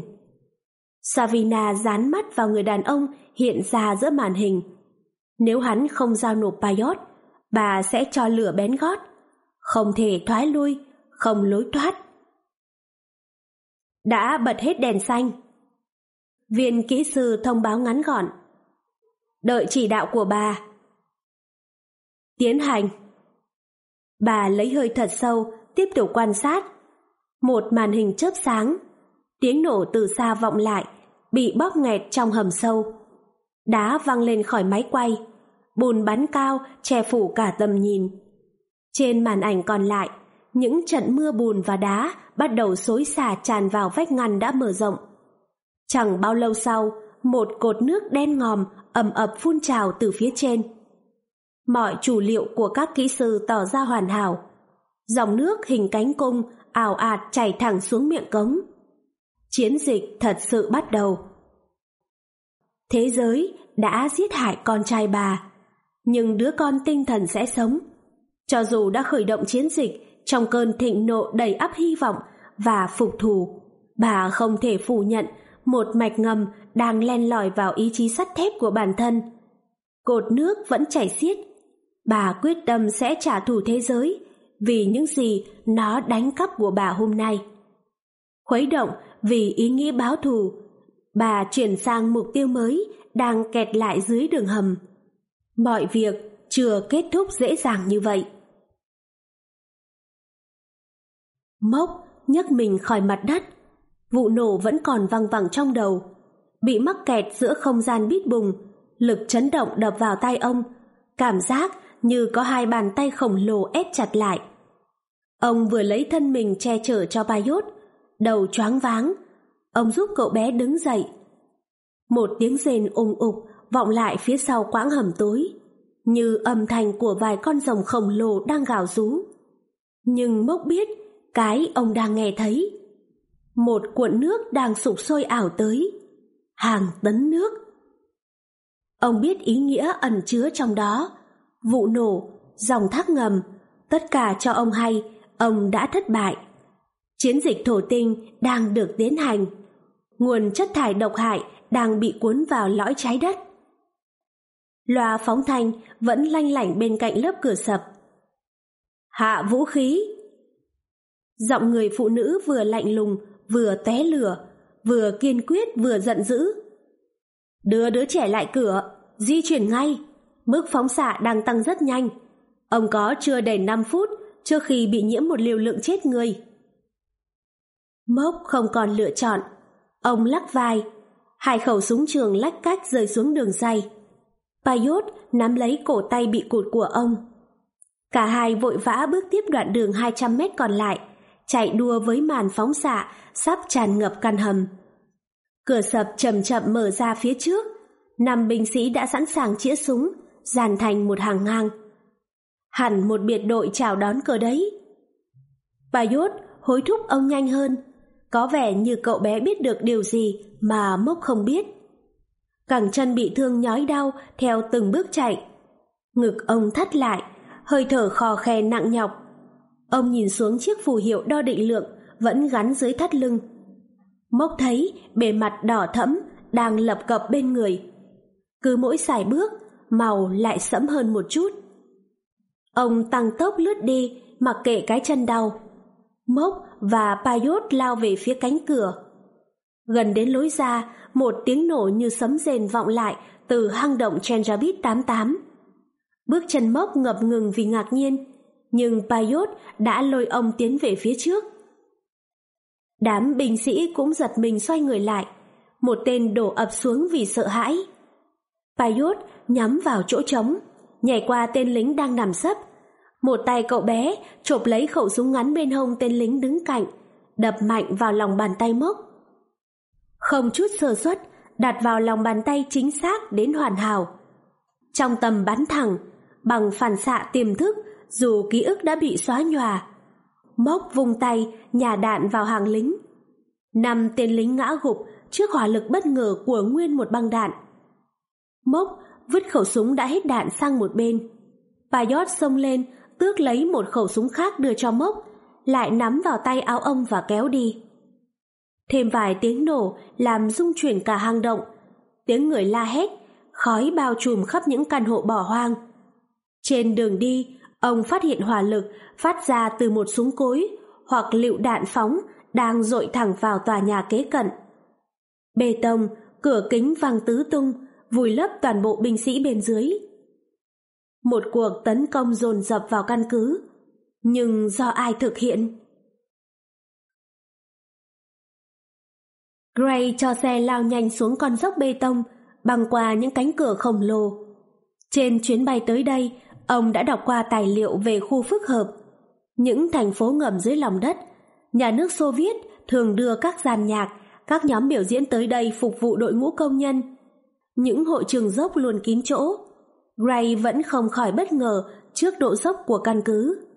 Savina dán mắt vào người đàn ông hiện ra giữa màn hình. Nếu hắn không giao nộp Payot, bà sẽ cho lửa bén gót. Không thể thoái lui, không lối thoát. Đã bật hết đèn xanh. Viên kỹ sư thông báo ngắn gọn. Đợi chỉ đạo của bà. Tiến hành. Bà lấy hơi thật sâu, tiếp tục quan sát. Một màn hình chớp sáng. Tiếng nổ từ xa vọng lại, bị bóp nghẹt trong hầm sâu. Đá văng lên khỏi máy quay, bùn bắn cao che phủ cả tầm nhìn. Trên màn ảnh còn lại, những trận mưa bùn và đá bắt đầu xối xả tràn vào vách ngăn đã mở rộng. Chẳng bao lâu sau, một cột nước đen ngòm ầm ập phun trào từ phía trên. Mọi chủ liệu của các kỹ sư tỏ ra hoàn hảo. Dòng nước hình cánh cung ảo ạt chảy thẳng xuống miệng cống. Chiến dịch thật sự bắt đầu. Thế giới đã giết hại con trai bà, nhưng đứa con tinh thần sẽ sống. Cho dù đã khởi động chiến dịch trong cơn thịnh nộ đầy ắp hy vọng và phục thù, bà không thể phủ nhận một mạch ngầm đang len lỏi vào ý chí sắt thép của bản thân. Cột nước vẫn chảy xiết. Bà quyết tâm sẽ trả thù thế giới vì những gì nó đánh cắp của bà hôm nay. Khuấy động vì ý nghĩ báo thù, bà chuyển sang mục tiêu mới đang kẹt lại dưới đường hầm. Mọi việc chưa kết thúc dễ dàng như vậy. Mốc nhấc mình khỏi mặt đất, vụ nổ vẫn còn văng vẳng trong đầu. Bị mắc kẹt giữa không gian bít bùng, lực chấn động đập vào tay ông, cảm giác như có hai bàn tay khổng lồ ép chặt lại. Ông vừa lấy thân mình che chở cho Bayot, đầu choáng váng. Ông giúp cậu bé đứng dậy. Một tiếng rền ùng ục vọng lại phía sau quãng hầm tối, như âm thanh của vài con rồng khổng lồ đang gào rú. Nhưng Mốc biết cái ông đang nghe thấy. Một cuộn nước đang sụp sôi ảo tới. Hàng tấn nước. Ông biết ý nghĩa ẩn chứa trong đó. Vụ nổ, dòng thác ngầm, tất cả cho ông hay ông đã thất bại. Chiến dịch thổ tinh đang được tiến hành. Nguồn chất thải độc hại đang bị cuốn vào lõi trái đất. Loa phóng thanh vẫn lanh lảnh bên cạnh lớp cửa sập. Hạ vũ khí! Giọng người phụ nữ vừa lạnh lùng, vừa té lửa, vừa kiên quyết vừa giận dữ. Đưa đứa trẻ lại cửa, di chuyển ngay. Mức phóng xạ đang tăng rất nhanh. Ông có chưa đầy 5 phút trước khi bị nhiễm một liều lượng chết người. Mốc không còn lựa chọn. Ông lắc vai. Hai khẩu súng trường lách cách rơi xuống đường dây. Payot nắm lấy cổ tay bị cụt của ông. Cả hai vội vã bước tiếp đoạn đường 200 mét còn lại, chạy đua với màn phóng xạ sắp tràn ngập căn hầm. Cửa sập chậm chậm mở ra phía trước, năm binh sĩ đã sẵn sàng chĩa súng, dàn thành một hàng ngang. Hẳn một biệt đội chào đón cờ đấy. Payot hối thúc ông nhanh hơn, có vẻ như cậu bé biết được điều gì mà Mốc không biết. Cẳng chân bị thương nhói đau theo từng bước chạy. Ngực ông thắt lại, hơi thở khò khè nặng nhọc. Ông nhìn xuống chiếc phù hiệu đo định lượng vẫn gắn dưới thắt lưng. Mốc thấy bề mặt đỏ thẫm đang lập cập bên người. Cứ mỗi xài bước, màu lại sẫm hơn một chút. Ông tăng tốc lướt đi, mặc kệ cái chân đau. Mốc và Payot lao về phía cánh cửa. Gần đến lối ra, một tiếng nổ như sấm rền vọng lại từ hang động Chenjabit 88. Bước chân Mốc ngập ngừng vì ngạc nhiên, nhưng Payot đã lôi ông tiến về phía trước. Đám binh sĩ cũng giật mình xoay người lại, một tên đổ ập xuống vì sợ hãi. Payot nhắm vào chỗ trống, nhảy qua tên lính đang nằm sấp. Một tay cậu bé chộp lấy khẩu súng ngắn bên hông tên lính đứng cạnh, đập mạnh vào lòng bàn tay mốc. Không chút sơ suất, đặt vào lòng bàn tay chính xác đến hoàn hảo. Trong tầm bắn thẳng, bằng phản xạ tiềm thức, dù ký ức đã bị xóa nhòa. Mốc vung tay, nhả đạn vào hàng lính. Năm tên lính ngã gục trước hỏa lực bất ngờ của nguyên một băng đạn. Mốc vứt khẩu súng đã hết đạn sang một bên. Payot xông lên, tước lấy một khẩu súng khác đưa cho Mốc, lại nắm vào tay áo ông và kéo đi. Thêm vài tiếng nổ làm rung chuyển cả hang động. Tiếng người la hét, khói bao trùm khắp những căn hộ bỏ hoang. Trên đường đi, ông phát hiện hỏa lực phát ra từ một súng cối hoặc lựu đạn phóng đang dội thẳng vào tòa nhà kế cận. Bê tông, cửa kính văng tứ tung, vùi lấp toàn bộ binh sĩ bên dưới. Một cuộc tấn công dồn dập vào căn cứ, nhưng do ai thực hiện? Gray cho xe lao nhanh xuống con dốc bê tông, băng qua những cánh cửa khổng lồ. Trên chuyến bay tới đây, ông đã đọc qua tài liệu về khu phức hợp. Những thành phố ngầm dưới lòng đất, nhà nước Xô Viết thường đưa các giàn nhạc, các nhóm biểu diễn tới đây phục vụ đội ngũ công nhân. Những hội trường dốc luôn kín chỗ. Gray vẫn không khỏi bất ngờ trước độ dốc của căn cứ,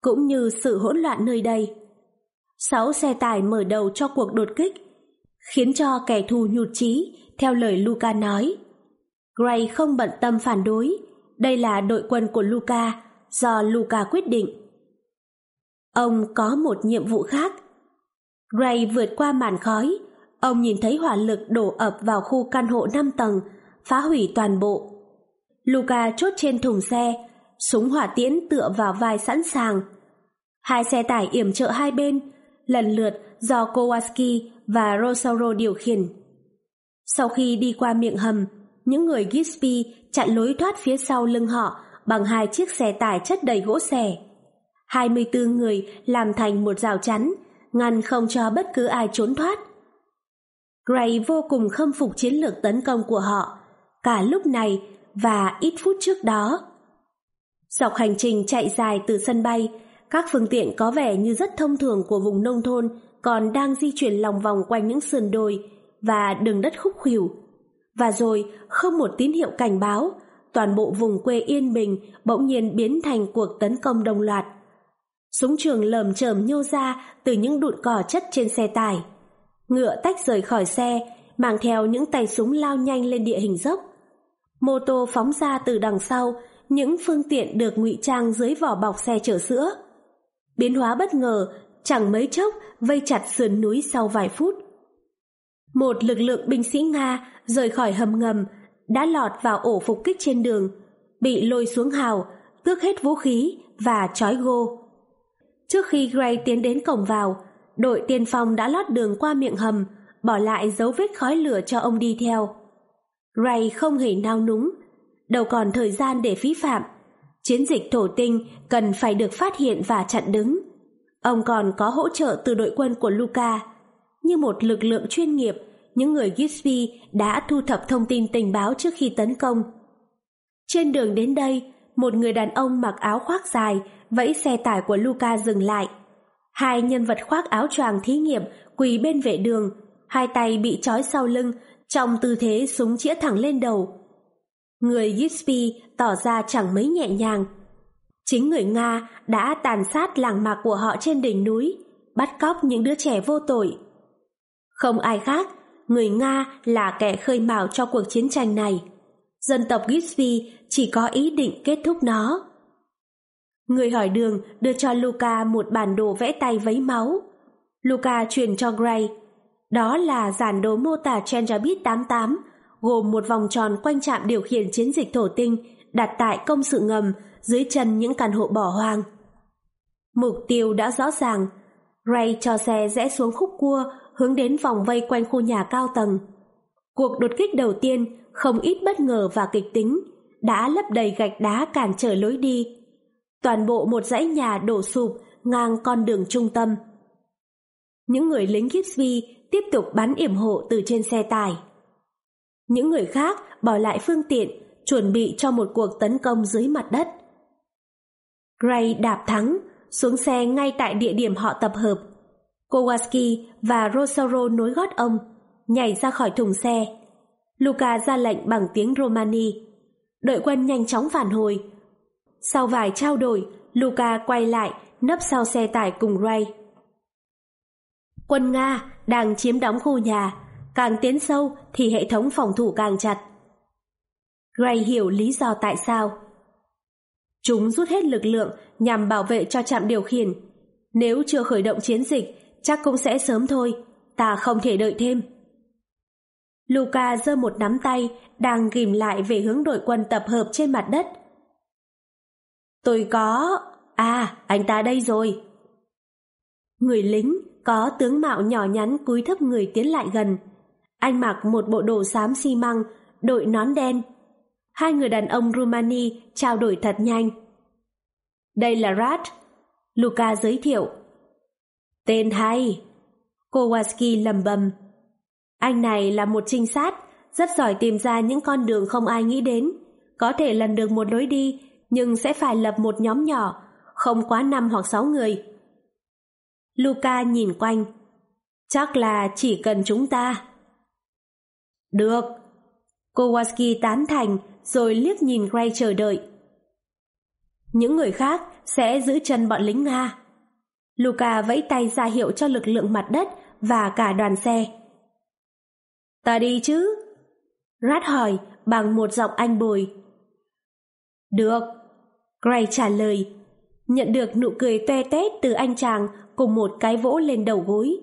cũng như sự hỗn loạn nơi đây. Sáu xe tải mở đầu cho cuộc đột kích, khiến cho kẻ thù nhụt chí, theo lời Luca nói. Gray không bận tâm phản đối, đây là đội quân của Luca, do Luca quyết định. Ông có một nhiệm vụ khác. Gray vượt qua màn khói, ông nhìn thấy hỏa lực đổ ập vào khu căn hộ 5 tầng, phá hủy toàn bộ. Luca chốt trên thùng xe, súng hỏa tiễn tựa vào vai sẵn sàng. Hai xe tải yểm trợ hai bên, lần lượt do Kowalski và Rosauro điều khiển. Sau khi đi qua miệng hầm, những người Gisby chặn lối thoát phía sau lưng họ bằng hai chiếc xe tải chất đầy gỗ xẻ. 24 người làm thành một rào chắn, ngăn không cho bất cứ ai trốn thoát. Gray vô cùng khâm phục chiến lược tấn công của họ, cả lúc này và ít phút trước đó. Dọc hành trình chạy dài từ sân bay, các phương tiện có vẻ như rất thông thường của vùng nông thôn còn đang di chuyển lòng vòng quanh những sườn đồi và đường đất khúc khuỷu. Và rồi, không một tín hiệu cảnh báo, toàn bộ vùng quê yên bình bỗng nhiên biến thành cuộc tấn công đồng loạt. Súng trường lờm chởm nhô ra từ những đụn cỏ chất trên xe tải. Ngựa tách rời khỏi xe, mang theo những tay súng lao nhanh lên địa hình dốc. Mô tô phóng ra từ đằng sau, những phương tiện được ngụy trang dưới vỏ bọc xe chở sữa. Biến hóa bất ngờ, chẳng mấy chốc vây chặt sườn núi sau vài phút. Một lực lượng binh sĩ Nga rời khỏi hầm ngầm đã lọt vào ổ phục kích trên đường, bị lôi xuống hào, tước hết vũ khí và trói gô. Trước khi Gray tiến đến cổng vào, đội tiên phong đã lót đường qua miệng hầm, bỏ lại dấu vết khói lửa cho ông đi theo. Ray không hề nao núng, đâu còn thời gian để phí phạm. Chiến dịch thổ tinh cần phải được phát hiện và chặn đứng. Ông còn có hỗ trợ từ đội quân của Luca. Như một lực lượng chuyên nghiệp, những người Gipsy đã thu thập thông tin tình báo trước khi tấn công. Trên đường đến đây, một người đàn ông mặc áo khoác dài vẫy xe tải của Luca dừng lại. Hai nhân vật khoác áo choàng thí nghiệm quỳ bên vệ đường, hai tay bị trói sau lưng trong tư thế súng chĩa thẳng lên đầu. Người Yispi tỏ ra chẳng mấy nhẹ nhàng. Chính người Nga đã tàn sát làng mạc của họ trên đỉnh núi, bắt cóc những đứa trẻ vô tội. Không ai khác, người Nga là kẻ khơi mào cho cuộc chiến tranh này. Dân tộc Gitsby chỉ có ý định kết thúc nó. Người hỏi đường đưa cho Luca một bản đồ vẽ tay vấy máu. Luca truyền cho Gray. Đó là giản đồ mô tả Chenjabit 88, gồm một vòng tròn quanh trạm điều khiển chiến dịch thổ tinh đặt tại công sự ngầm dưới chân những căn hộ bỏ hoang. Mục tiêu đã rõ ràng. Gray cho xe rẽ xuống khúc cua hướng đến vòng vây quanh khu nhà cao tầng. Cuộc đột kích đầu tiên không ít bất ngờ và kịch tính, đã lấp đầy gạch đá cản trở lối đi. Toàn bộ một dãy nhà đổ sụp ngang con đường trung tâm. Những người lính Gipsby tiếp tục bắn yểm hộ từ trên xe tải. Những người khác bỏ lại phương tiện, chuẩn bị cho một cuộc tấn công dưới mặt đất. Gray đạp thắng, xuống xe ngay tại địa điểm họ tập hợp. Kowalski và Rosaro nối gót ông, nhảy ra khỏi thùng xe. Luca ra lệnh bằng tiếng Romani. Đội quân nhanh chóng phản hồi. Sau vài trao đổi, Luca quay lại, nấp sau xe tải cùng Ray. Quân Nga đang chiếm đóng khu nhà, càng tiến sâu thì hệ thống phòng thủ càng chặt. Ray hiểu lý do tại sao. Chúng rút hết lực lượng nhằm bảo vệ cho trạm điều khiển. Nếu chưa khởi động chiến dịch, chắc cũng sẽ sớm thôi, ta không thể đợi thêm. Luca giơ một nắm tay đang ghim lại về hướng đội quân tập hợp trên mặt đất. Tôi có... À, anh ta đây rồi. Người lính có tướng mạo nhỏ nhắn cúi thấp người tiến lại gần. Anh mặc một bộ đồ xám xi măng, đội nón đen. Hai người đàn ông Rumani trao đổi thật nhanh. Đây là Rat. Luca giới thiệu. Tên hay. Kowalski lầm bầm. Anh này là một trinh sát, rất giỏi tìm ra những con đường không ai nghĩ đến. Có thể lần được một lối đi, nhưng sẽ phải lập một nhóm nhỏ, không quá năm hoặc sáu người. Luca nhìn quanh. Chắc là chỉ cần chúng ta. Được. Kowalski tán thành rồi liếc nhìn Gray chờ đợi. Những người khác sẽ giữ chân bọn lính Nga. Luca vẫy tay ra hiệu cho lực lượng mặt đất và cả đoàn xe. Ta đi chứ? Rat hỏi bằng một giọng anh bồi. Được. Gray trả lời. Nhận được nụ cười toe tét từ anh chàng cùng một cái vỗ lên đầu gối.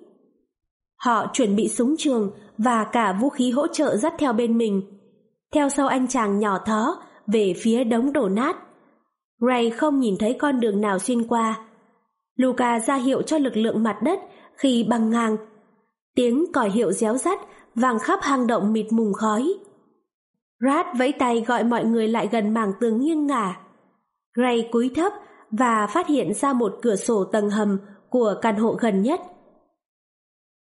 Họ chuẩn bị súng trường và cả vũ khí hỗ trợ dắt theo bên mình. Theo sau anh chàng nhỏ thó, về phía đống đổ nát. Ray không nhìn thấy con đường nào xuyên qua. Luca ra hiệu cho lực lượng mặt đất khi băng ngang. Tiếng còi hiệu réo rắt vang khắp hang động mịt mùng khói. Rat vẫy tay gọi mọi người lại gần mảng tường nghiêng ngả. Gray cúi thấp và phát hiện ra một cửa sổ tầng hầm của căn hộ gần nhất.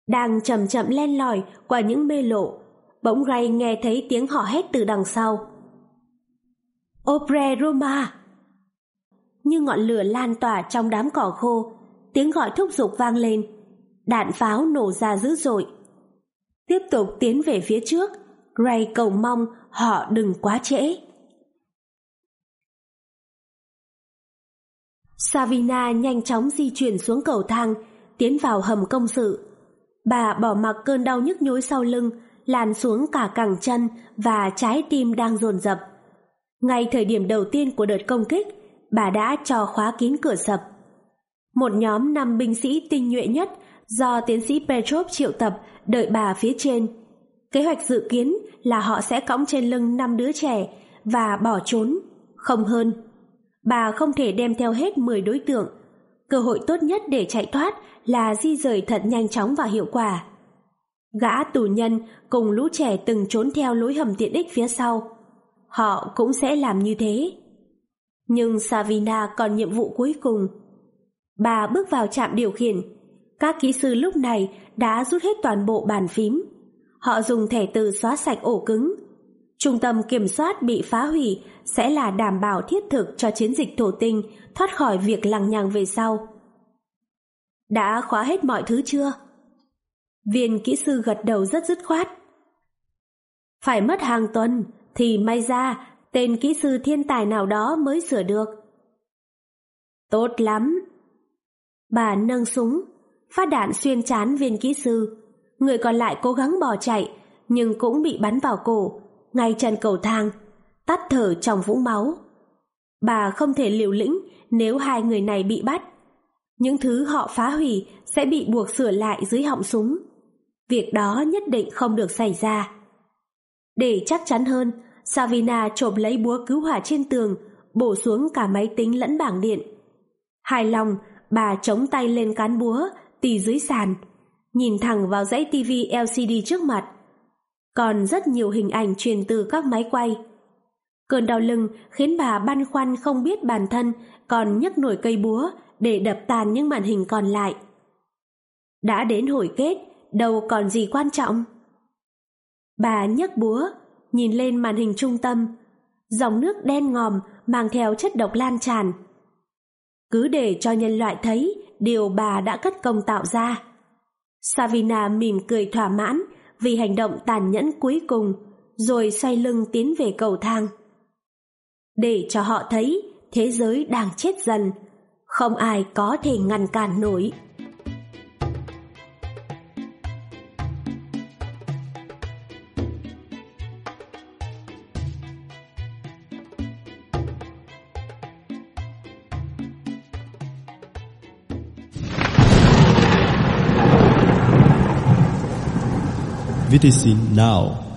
Đang chậm chậm len lỏi qua những mê lộ, bỗng Gray nghe thấy tiếng họ hét từ đằng sau. Opre Roma! Như ngọn lửa lan tỏa trong đám cỏ khô, tiếng gọi thúc giục vang lên. Đạn pháo nổ ra dữ dội. Tiếp tục tiến về phía trước, Gray cầu mong họ đừng quá trễ. Savina nhanh chóng di chuyển xuống cầu thang, tiến vào hầm công sự. Bà bỏ mặc cơn đau nhức nhối sau lưng, lan xuống cả cẳng chân và trái tim đang dồn dập. Ngay thời điểm đầu tiên của đợt công kích, bà đã cho khóa kín cửa sập. Một nhóm năm binh sĩ tinh nhuệ nhất do tiến sĩ Petrov triệu tập đợi bà phía trên. Kế hoạch dự kiến là họ sẽ cõng trên lưng năm đứa trẻ và bỏ trốn, không hơn. Bà không thể đem theo hết 10 đối tượng. Cơ hội tốt nhất để chạy thoát là di rời thật nhanh chóng và hiệu quả. Gã tù nhân cùng lũ trẻ từng trốn theo lối hầm tiện ích phía sau. Họ cũng sẽ làm như thế. Nhưng Savina còn nhiệm vụ cuối cùng. Bà bước vào trạm điều khiển. Các kỹ sư lúc này đã rút hết toàn bộ bàn phím họ dùng thẻ từ xóa sạch ổ cứng. Trung tâm kiểm soát bị phá hủy sẽ là đảm bảo thiết thực cho chiến dịch thổ tinh thoát khỏi việc lằng nhằng về sau. Đã khóa hết mọi thứ chưa? Viên kỹ sư gật đầu rất dứt khoát. Phải mất hàng tuần thì may ra tên kỹ sư thiên tài nào đó mới sửa được. Tốt lắm. Bà nâng súng, phát đạn xuyên chán viên kỹ sư. Người còn lại cố gắng bỏ chạy, nhưng cũng bị bắn vào cổ, ngay chân cầu thang, tắt thở trong vũng máu. Bà không thể liều lĩnh nếu hai người này bị bắt. Những thứ họ phá hủy sẽ bị buộc sửa lại dưới họng súng. Việc đó nhất định không được xảy ra. Để chắc chắn hơn, Savina trộm lấy búa cứu hỏa trên tường, bổ xuống cả máy tính lẫn bảng điện. Hài lòng, bà chống tay lên cán búa, tì dưới sàn, nhìn thẳng vào dãy TV LCD trước mặt. Còn rất nhiều hình ảnh truyền từ các máy quay. Cơn đau lưng khiến bà băn khoăn không biết bản thân còn nhấc nổi cây búa để đập tàn những màn hình còn lại. Đã đến hồi kết, đâu còn gì quan trọng. Bà nhấc búa, nhìn lên màn hình trung tâm, dòng nước đen ngòm mang theo chất độc lan tràn. Cứ để cho nhân loại thấy điều bà đã cất công tạo ra. Savina mỉm cười thỏa mãn vì hành động tàn nhẫn cuối cùng, rồi xoay lưng tiến về cầu thang. Để cho họ thấy thế giới đang chết dần, không ai có thể ngăn cản nổi. It is now.